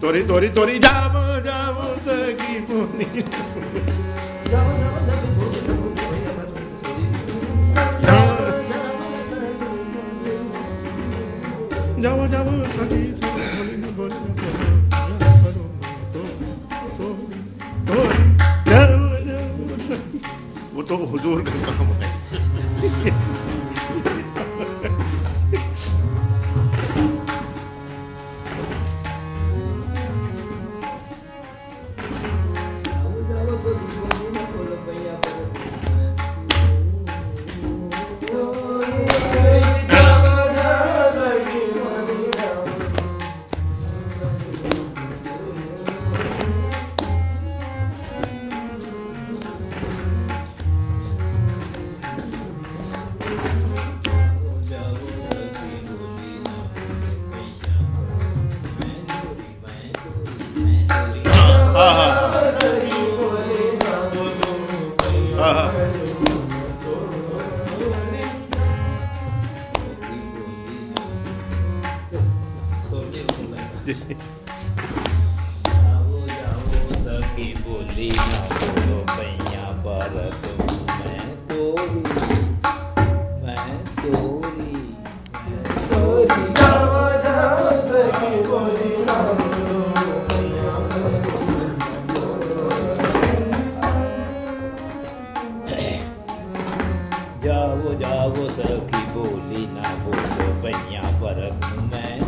तोरी तोरी तोरी जावो जावो सखी पुनी जावो जावो जावो जावो सखी बोली वो तो हुजूर का काम है जाओ जाओ सखी बोली ना बोलो मैं तोरी जाओ बोली ना बोलो, भैया बोली ना बोलो पैया पर मैं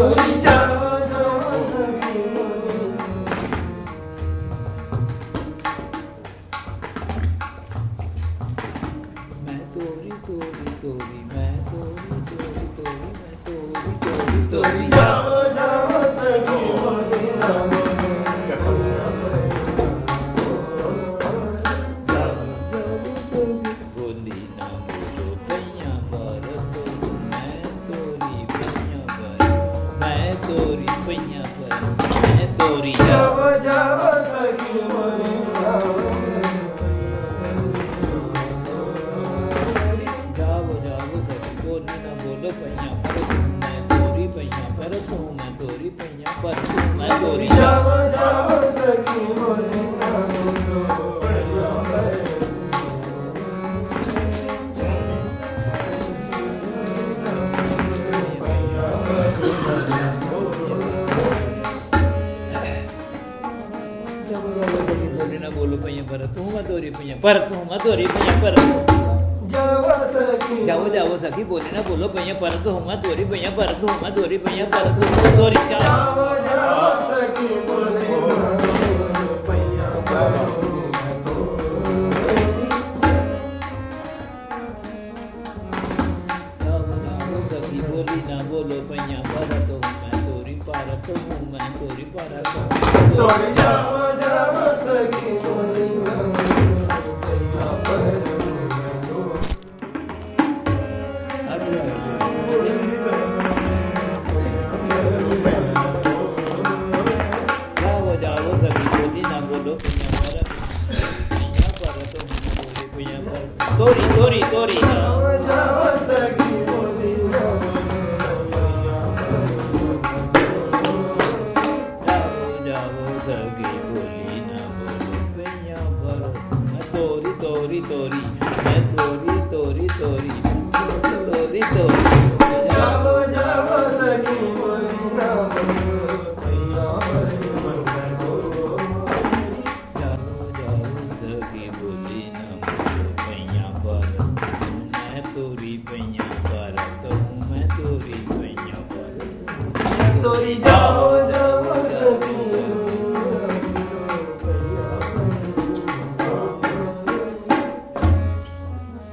Torito, Torito, Torito, Torito, Torito, Torito, Torito, तोरी पैया पर मैं तोरी जब जब सखी मोरी जाओ जाओ, सखी बोली ना बोलो पैया पर, मैं तोरी पैया पर तू मैं तोरी पैया पर तू मैं तोरी जाओ जाओ, सखी मोरी बोले ना बोलो पैया भरत हूँ दोरी पैया भरत हूँ दोरी पैया भरत जाओ जाओ सखी बोले ना बोलो पैया भरत हूँ दोरी पैया भरत हूँ दोरी पैया भरत हूँ दोरी जाओ सखी बोले बोली ना बोलो पैया भरत हूँ पारक हूँ मैं तोरी पारक तोरी जावा जावा सखी तोरी तोरी तोरी तोरी जाओ जाओ तोरी तोरी तोरी मैं तोरी तोरी तोरी तोरी तोरी